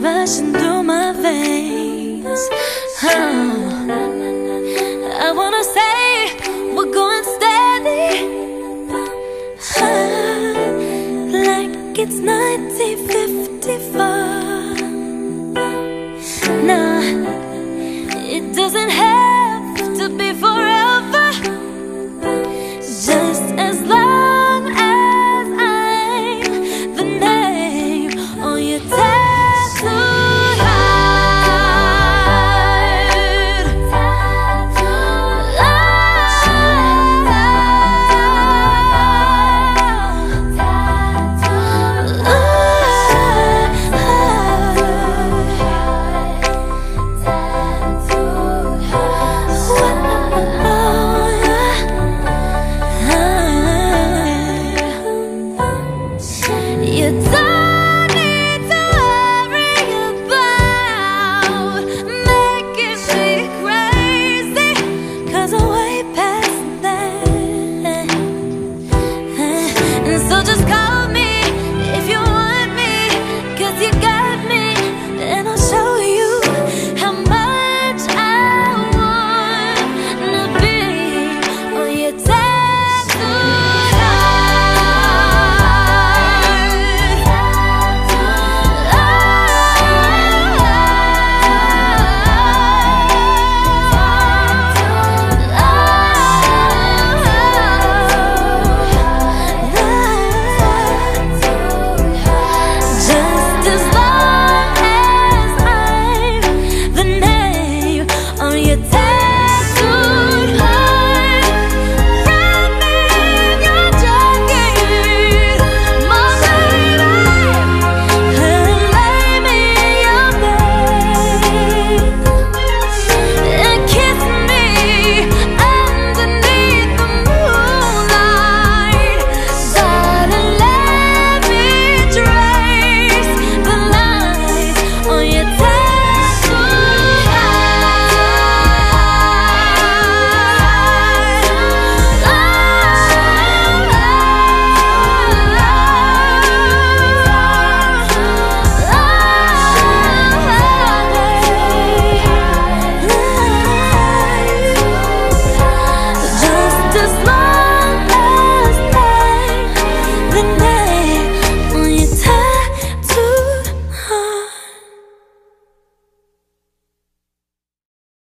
rushing through my veins. Huh. I wanna say we're going steady, huh. like it's 1955.